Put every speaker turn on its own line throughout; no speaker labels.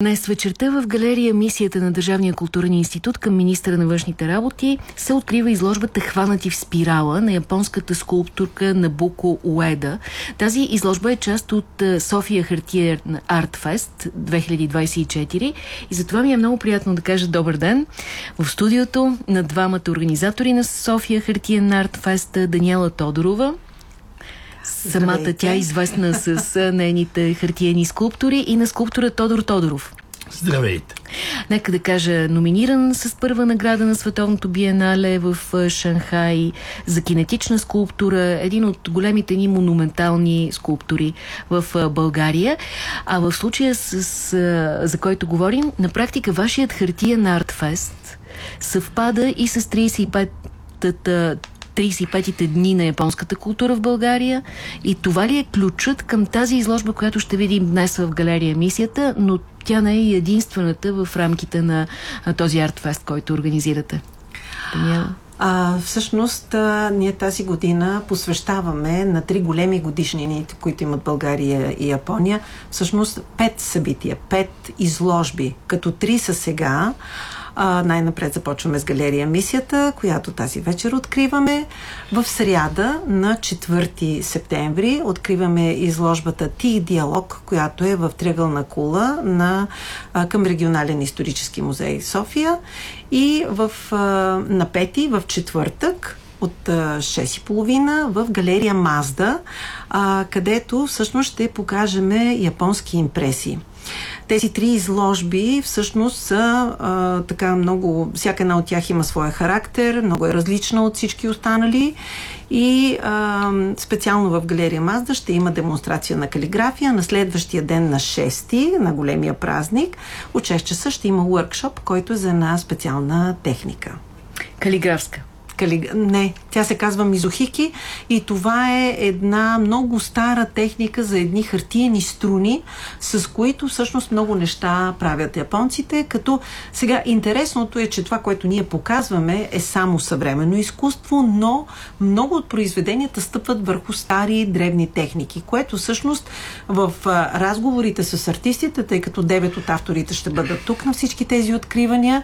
Днес вечерта в галерия Мисията на Държавния културен институт към министра на външните работи се открива изложбата Хванати в спирала на японската скулптурка Набуко Уеда. Тази изложба е част от София Хартия Арт Фест 2024 и затова ми е много приятно да кажа добър ден в студиото на двамата организатори на София Хартия Арт Фест Даниела Тодорова Самата тя е известна с нейните хартиени скулптури и на скулптора Тодор Тодоров.
Здравейте!
Нека да кажа, номиниран с първа награда на Световното биенале в Шанхай за кинетична скулптура, един от големите ни монументални скулптури в България. А в случая, с, за който говорим, на практика вашият хартиен артфест съвпада и с 35-та 35-те дни на японската култура в България и това ли е ключът към тази изложба, която ще видим днес в галерия Мисията, но тя не е единствената в рамките на този артфест, който организирате?
А, всъщност, а, ние тази година посвещаваме на три големи годишнини, които имат България и Япония, всъщност пет събития, пет изложби, като три са сега. Най-напред започваме с галерия Мисията, която тази вечер откриваме. В сряда на 4 септември откриваме изложбата Тих диалог, която е в Трегълна кула на, а, към регионален исторически музей София. И в, а, на пети, в четвъртък, от 6.30 в галерия Мазда, а, където всъщност ще покажем японски импресии. Тези три изложби всъщност са а, така много, всяка една от тях има своя характер, много е различна от всички останали и а, специално в галерия Мазда ще има демонстрация на калиграфия. На следващия ден на 6 на големия празник от 6 часа ще има workshop, който е за една специална техника.
Калиграфска.
Кали... Не, тя се казва мизохики и това е една много стара техника за едни хартиени струни, с които всъщност много неща правят японците, като сега интересното е, че това, което ние показваме е само съвременно изкуство, но много от произведенията стъпват върху стари древни техники, което всъщност в разговорите с артистите, тъй като девет от авторите ще бъдат тук на всички тези откривания,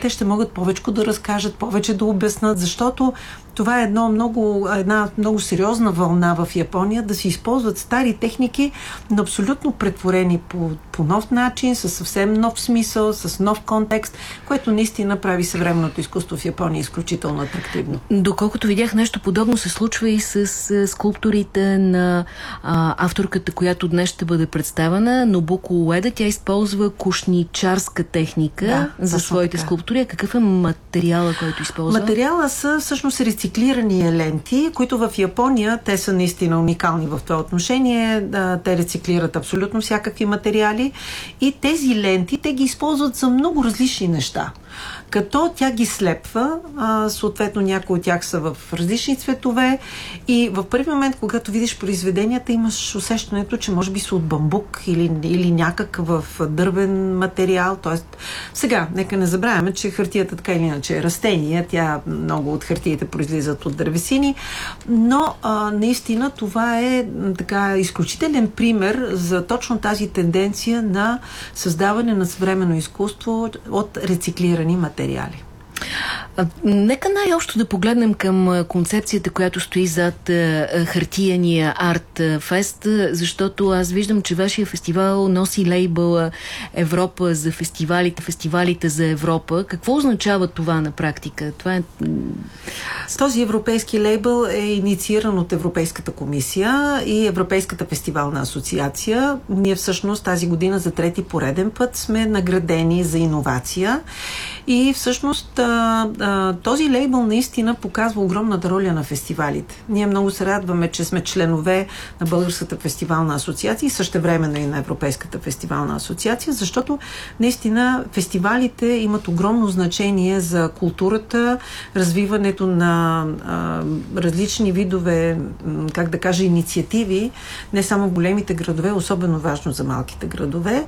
те ще могат повече да разкажат, повече да обяснат, защото това е едно много, една много сериозна вълна в Япония да се използват стари техники, но абсолютно претворени по, по нов начин, с съвсем нов смисъл, с нов контекст, което наистина прави съвременното изкуство в Япония изключително атрактивно.
Доколкото видях нещо подобно се случва и с скулптурите на а, авторката, която днес ще бъде представена, Нобуко Уеда. Тя използва кушничарска техника да, за своите така. скулптури. А какъв е материала, който използва?
Материала са всъщност рециклирани ленти, които в Япония, те са наистина уникални в това отношение. Те рециклират абсолютно всякакви материали и тези ленти, те ги използват за много различни неща като тя ги слепва, а, съответно някои от тях са в различни цветове и в първи момент, когато видиш произведенията, имаш усещането, че може би са от бамбук или, или някакъв дървен материал. Тоест, сега, нека не забравяме, че хартията така или иначе е растение, тя много от хартиите произлизат от дървесини, но а, наистина това е така изключителен пример за точно тази тенденция на създаване на съвременно изкуство от рециклирани материали материали.
Нека най-общо да погледнем към концепцията, която стои зад хартияния Арт Фест, защото аз виждам, че вашия фестивал носи лейбъла Европа за фестивалите, фестивалите за Европа. Какво означава това на практика? Това е...
Този европейски лейбъл е иницииран от Европейската комисия и Европейската фестивална асоциация. Ние всъщност тази година за трети пореден път сме наградени за иновация и всъщност този лейбъл наистина показва огромната роля на фестивалите. Ние много се радваме, че сме членове на Българската фестивална асоциация и също времено и на Европейската фестивална асоциация, защото наистина фестивалите имат огромно значение за културата, развиването на а, различни видове, как да кажа, инициативи, не само големите градове, особено важно за малките градове.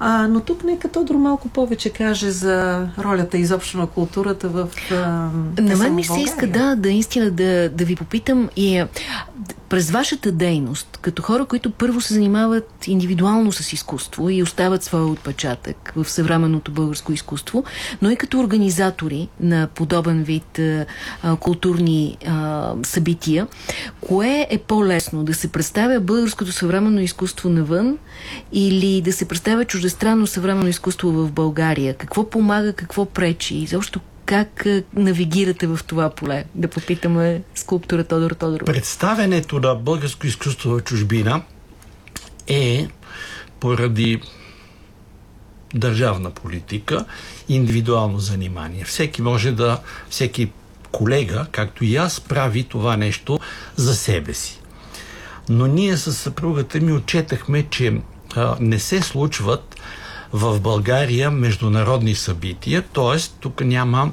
А, но тук нека Тодор малко повече каже за ролята изобщо на културата в
На мен ми се иска да, да, истина да, да ви попитам и през вашата дейност, като хора, които първо се занимават индивидуално с изкуство и остават своя отпечатък в съвременното българско изкуство, но и като организатори на подобен вид а, културни а, събития, кое е по-лесно? Да се представя българското съвременно изкуство навън или да се представя чуждестранно съвременно изкуство в България? Какво помага, какво пречи? И защо как навигирате в това поле? Да попитаме скулптура Тодор Тодоров.
Представянето на българско изкуство в чужбина е поради държавна политика, индивидуално занимание. Всеки може да, всеки колега, както и аз, прави това нещо за себе си. Но ние с съпругата ми отчетахме, че а, не се случват в България международни събития, т.е. тук няма,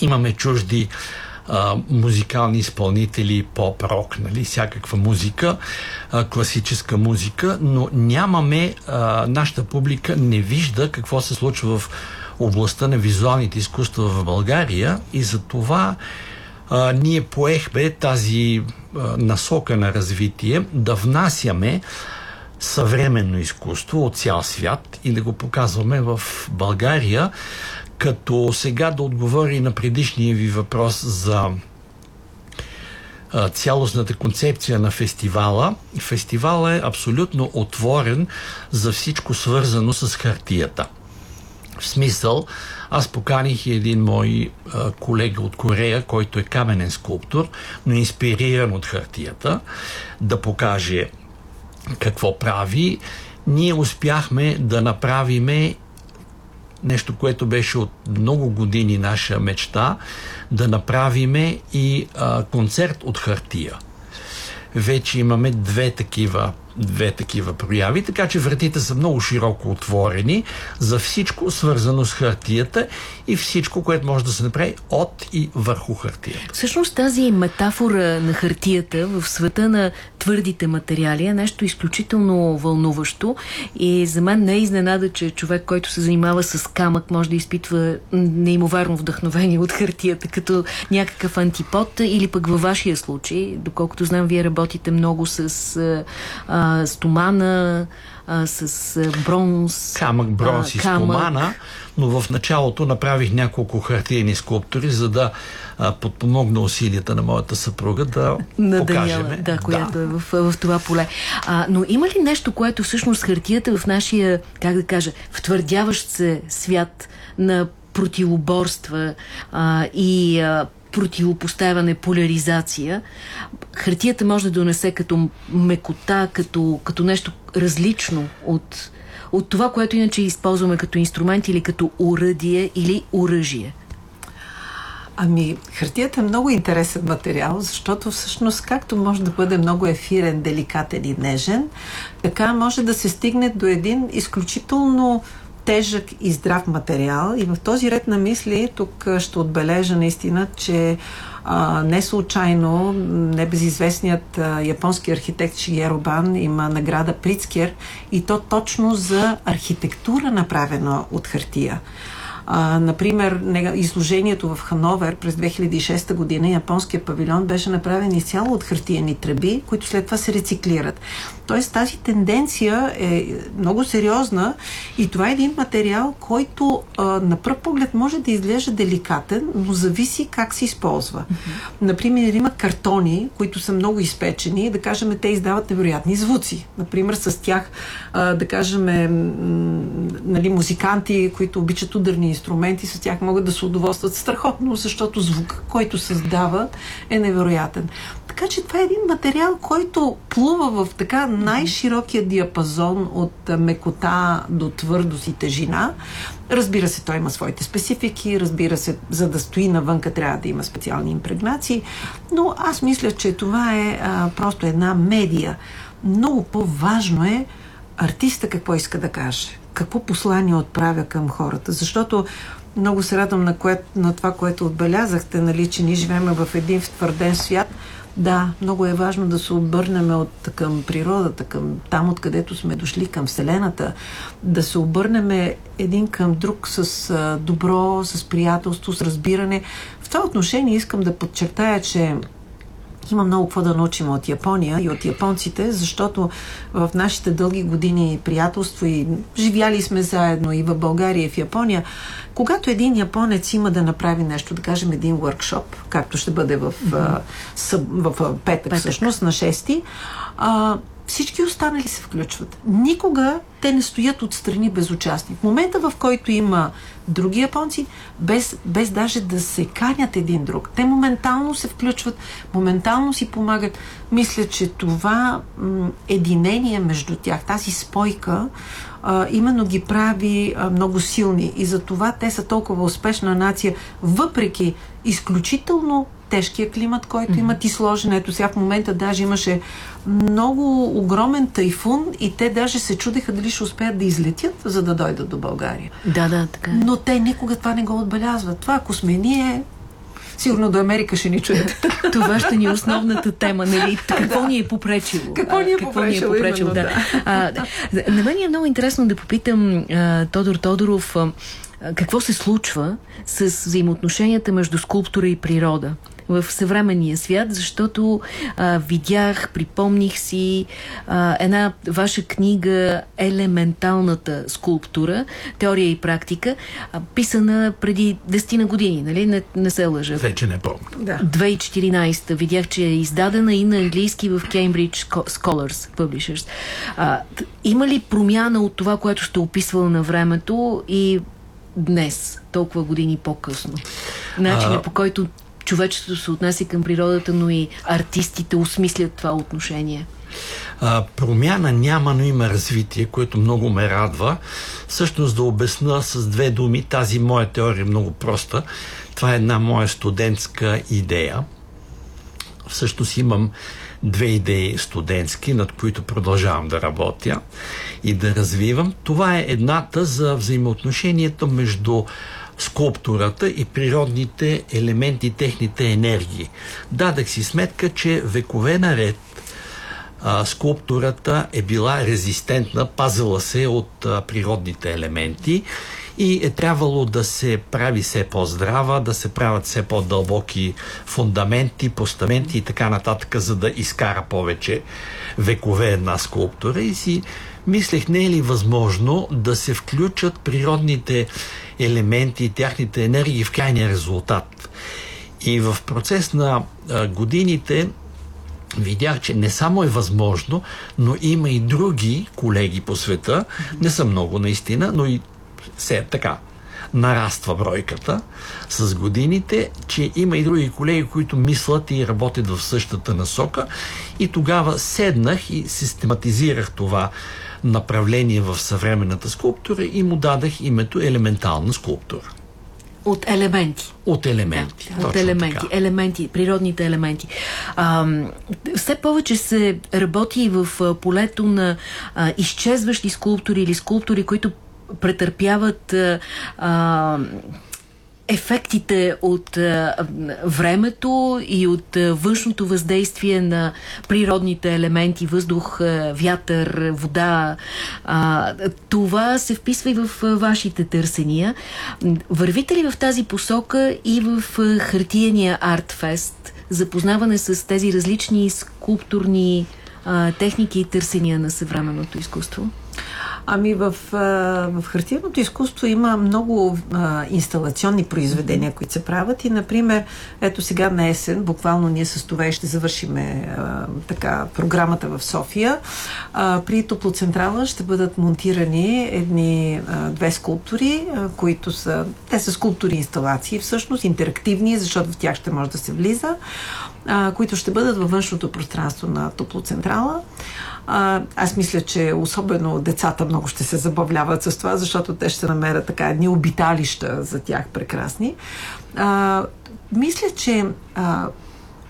имаме чужди а, музикални изпълнители, поп-рок, нали, всякаква музика, а, класическа музика, но нямаме, а, нашата публика не вижда какво се случва в областта на визуалните изкуства в България и за това а, ние поехме тази а, насока на развитие да внасяме съвременно изкуство от цял свят и да го показваме в България, като сега да отговори на предишния ви въпрос за цялостната концепция на фестивала. Фестивал е абсолютно отворен за всичко свързано с хартията. В смисъл, аз поканих един мой а, колега от Корея, който е каменен скулптор, но инспириран от хартията, да покаже какво прави, ние успяхме да направиме нещо, което беше от много години наша мечта, да направиме и а, концерт от хартия. Вече имаме две такива две такива прояви, така че вратите са много широко отворени за всичко свързано с хартията и всичко, което може да се направи от и върху хартията.
Всъщност тази метафора на хартията в света на твърдите материали е нещо изключително вълнуващо и за мен не е изненада, че човек, който се занимава с камък, може да изпитва неимоверно вдъхновение от хартията, като някакъв антипод или пък във вашия случай, доколкото знам, вие работите много с а, стомана, а, с бронз.
Камък, бронз а, и камък. стомана, но в началото направих няколко хартиени скулптури, за да а, подпомогна усилията на моята съпруга да на покажем.
Даниела, да, която да. е в, в това поле. А, но има ли нещо, което всъщност хартията в нашия, как да кажа, втвърдяващ се свят на противоборства а, и а, противопоставяне, поляризация, хартията може да донесе като мекота, като, като нещо различно от, от това, което иначе използваме като инструмент или като уръдие или оръжие.
Ами, хартията е много интересен материал, защото всъщност както може да бъде много ефирен, деликатен и нежен, така може да се стигне до един изключително тежък и здрав материал. И в този ред на мисли тук ще отбележа наистина, че а, не случайно небезизвестният а, японски архитект Шигеро Бан има награда Прицкер и то точно за архитектура направена от хартия. А, например, изложението в Хановер през 2006 година, японския павилион беше направен изцяло от хартиени тръби, които след това се рециклират. Тоест тази тенденция е много сериозна и това е един материал, който а, на пръв поглед може да изглежда деликатен, но зависи как се използва. Mm-hmm. Например, има картони, които са много изпечени, да кажем, те издават невероятни звуци. Например, с тях, а, да кажем, нали, музиканти, които обичат ударни инструменти, с тях могат да се удоволстват страхотно, защото звук, който създава, е невероятен. Така че това е един материал, който плува в така най-широкия диапазон от мекота до твърдост и тежина. Разбира се, той има своите специфики, разбира се, за да стои навънка трябва да има специални импрегнации, но аз мисля, че това е а, просто една медия. Много по-важно е артиста какво иска да каже, какво послание отправя към хората, защото много се радвам на, кое, на това, което отбелязахте, нали, че ние живеем в един втвърден свят – Да, много е важно да се обърнем от, към природата, към там, откъдето сме дошли, към Вселената, да се обърнем един към друг с а, добро, с приятелство, с разбиране. В това отношение искам да подчертая, че има много какво да научим от Япония и от японците, защото в нашите дълги години приятелство и живяли сме заедно и в България и в Япония, когато един японец има да направи нещо, да кажем един workshop, както ще бъде в, mm-hmm. в, в, в петък, петък, всъщност на 6 а, всички останали се включват. Никога те не стоят отстрани безучастни. В момента, в който има други японци, без, без даже да се канят един друг, те моментално се включват, моментално си помагат. Мисля, че това м- единение между тях, тази спойка, а, именно ги прави а, много силни. И за това те са толкова успешна нация, въпреки изключително тежкия климат, който mm-hmm. имат и сложен. Ето сега в момента даже имаше много огромен тайфун и те даже се чудеха дали ще успеят да излетят, за да дойдат до България.
Да, да, така. Е.
Но те никога това не го отбелязват. Това, ако сме ние, Сигурно до Америка ще ни чуят.
Това ще ни е основната тема, нали? Какво ни е попречило?
Какво ни е
Какво попречило,
ни е попречило
да. да. А, на мен е много интересно да попитам а, Тодор Тодоров а, какво се случва с взаимоотношенията между скулптура и природа в съвременния свят, защото а, видях, припомних си а, една ваша книга Елементалната скулптура, теория и практика, а, писана преди 10 на години, нали? Не, не се лъжа.
Вече не помня.
Да. 2014 видях, че е издадена и на английски в Cambridge Scholars Publishers. А, има ли промяна от това, което сте описвала на времето и днес, толкова години по-късно? Начинът по който човечеството се отнася към природата, но и артистите осмислят това отношение?
А, промяна няма, но има развитие, което много ме радва. Всъщност да обясна с две думи, тази моя теория е много проста. Това е една моя студентска идея. Всъщност имам две идеи студентски, над които продължавам да работя и да развивам. Това е едната за взаимоотношението между скулптурата и природните елементи, техните енергии. Дадах си сметка, че векове наред а, скулптурата е била резистентна, пазила се от а, природните елементи и е трябвало да се прави все по-здрава, да се правят все по-дълбоки фундаменти, постаменти и така нататък, за да изкара повече векове една скулптура и си мислех не е ли възможно да се включат природните елементи и тяхните енергии в крайния резултат. И в процес на годините видях, че не само е възможно, но има и други колеги по света, не са много наистина, но и все така нараства бройката с годините, че има и други колеги, които мислят и работят в същата насока. И тогава седнах и систематизирах това направление в съвременната скулптура и му дадах името елементална скулптура.
От елементи.
От елементи.
Да, от елементи. Така. Елементи, природните елементи. А, все повече се работи в полето на а, изчезващи скулптури или скулптури, които претърпяват а, ефектите от а, времето и от а, външното въздействие на природните елементи, въздух, а, вятър, вода. А, това се вписва и в а, вашите търсения. Вървите ли в тази посока и в а, хартияния артфест? Запознаване с тези различни скулптурни а, техники и търсения на съвременното изкуство?
Ами в, в хартиеното изкуство има много а, инсталационни произведения, които се правят и, например, ето сега на есен, буквално ние с това ще завършиме а, така програмата в София. А, при топлоцентрала ще бъдат монтирани едни а, две скулптури, а, които са, те са скулптури инсталации, всъщност интерактивни, защото в тях ще може да се влиза, а, които ще бъдат във външното пространство на топлоцентрала. Аз мисля, че особено децата много ще се забавляват с това, защото те ще намерят така едни обиталища за тях прекрасни. А, мисля, че а,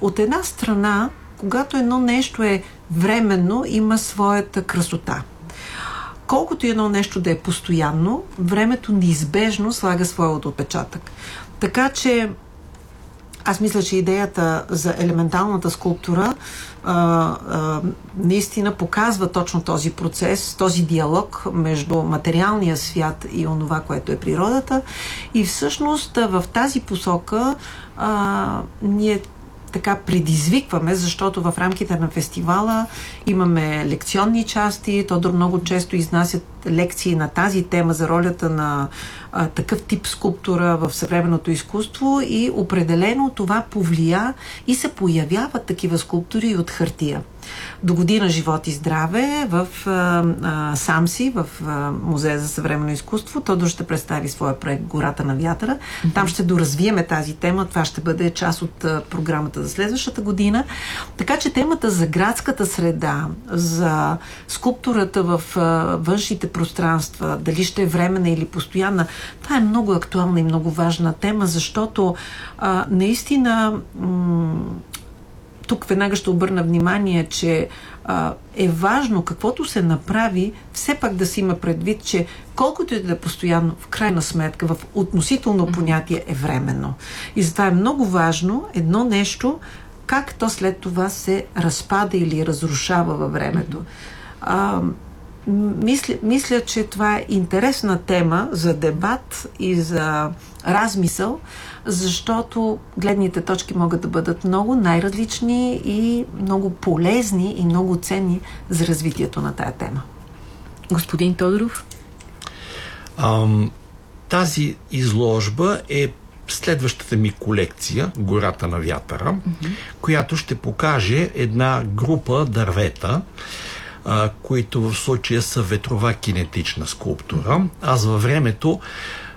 от една страна, когато едно нещо е временно, има своята красота. Колкото едно нещо да е постоянно, времето неизбежно слага своят отпечатък. Така че аз мисля, че идеята за елементалната скулптура а, а, наистина показва точно този процес, този диалог между материалния свят и онова, което е природата. И всъщност в тази посока а, ние така предизвикваме, защото в рамките на фестивала имаме лекционни части. Тодор много често изнасят лекции на тази тема за ролята на а, такъв тип скулптура в съвременното изкуство и определено това повлия и се появяват такива скулптури от хартия до година живот и здраве в а, а, Самси, в а, Музея за съвременно изкуство. Тодор ще представи своя проект Гората на вятъра. Mm-hmm. Там ще доразвиеме тази тема. Това ще бъде част от а, програмата за следващата година. Така че темата за градската среда, за скулптурата в а, външните пространства, дали ще е времена или постоянна, това е много актуална и много важна тема, защото а, наистина м- тук веднага ще обърна внимание, че а, е важно каквото се направи, все пак да си има предвид, че колкото и да е постоянно, в крайна сметка, в относително понятие е временно. И затова е много важно едно нещо, как то след това се разпада или разрушава във времето. А, мисля, мисля, че това е интересна тема за дебат и за размисъл, защото гледните точки могат да бъдат много най-различни и много полезни и много ценни за развитието на тая тема.
Господин Тодоров?
Ам, тази изложба е следващата ми колекция Гората на вятъра, mm-hmm. която ще покаже една група дървета, а, които в случая са ветрова кинетична скулптура. Аз във времето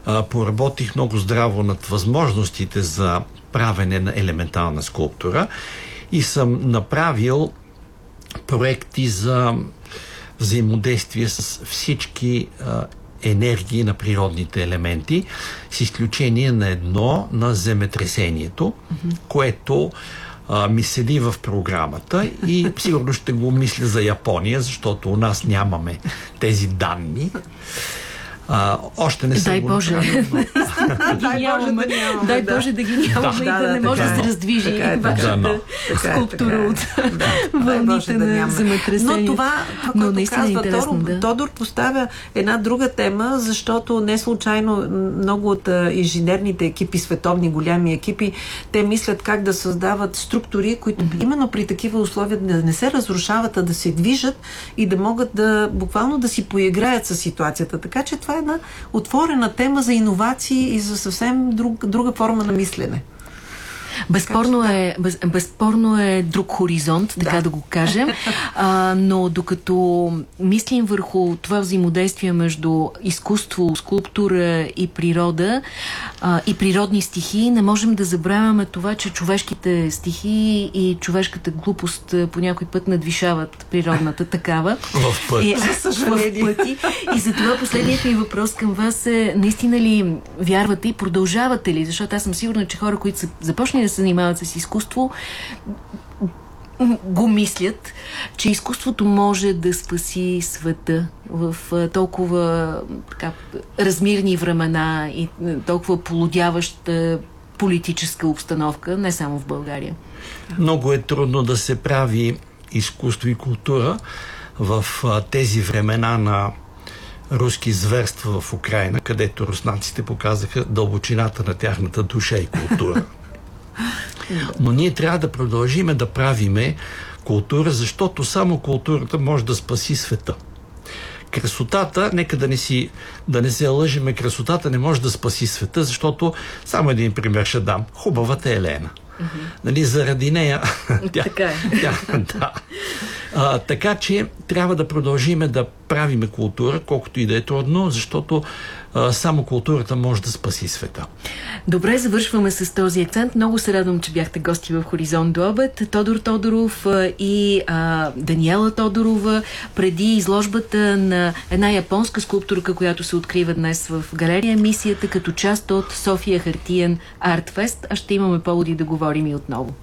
а, поработих много здраво над възможностите за правене на елементална скулптура и съм направил проекти за взаимодействие с всички а, енергии на природните елементи, с изключение на едно на земетресението, mm-hmm. което а, ми седи в програмата и сигурно ще го мисля за Япония, защото у нас нямаме тези данни. А, още не съм
Дай Боже. Дай Боже да нямаме. Дай Боже да ги нямаме да, и да, да не може да се раздвижи
така
е, вашата да, скулптура от вълните на земетресението.
Но това, това
Но
което казва
е Тодор,
да. Тодор поставя една друга тема, защото не случайно много от инженерните екипи, световни голями екипи, те мислят как да създават структури, които mm-hmm. именно при такива условия да не се разрушават, а да се движат и да могат да буквално да си поиграят с ситуацията. Така че това е една отворена тема за иновации и за съвсем друг, друга форма на мислене.
Безспорно е, без, безспорно е друг хоризонт, така да, да го кажем. А, но докато мислим върху това взаимодействие между изкуство, скулптура и природа а, и природни стихии, не можем да забравяме това, че човешките стихии и човешката глупост по някой път надвишават природната такава.
В път.
И, в пъти. И затова последният ми въпрос към вас е, наистина ли вярвате и продължавате ли? Защото аз съм сигурна, че хора, които са започнали да се занимават с изкуство, го мислят, че изкуството може да спаси света в толкова така, размирни времена и толкова полудяваща политическа обстановка, не само в България.
Много е трудно да се прави изкуство и култура в тези времена на руски зверства в Украина, където руснаците показаха дълбочината на тяхната душа и култура. Но ние трябва да продължиме да правиме култура, защото само културата може да спаси света. Красотата, нека да не, си, да не се лъжиме, красотата не може да спаси света, защото само един пример ще дам. Хубавата Елена. Нали, заради нея.
тя, така е.
Тя, да. А, така че трябва да продължиме да правиме култура, колкото и да е трудно, защото а, само културата може да спаси света.
Добре, завършваме с този акцент. Много се радвам, че бяхте гости в Хоризонт до обед. Тодор Тодоров и а, Даниела Тодорова преди изложбата на една японска скулптурка, която се открива днес в галерия мисията като част от София Хартиен Артфест. А ще имаме поводи да говорим и отново.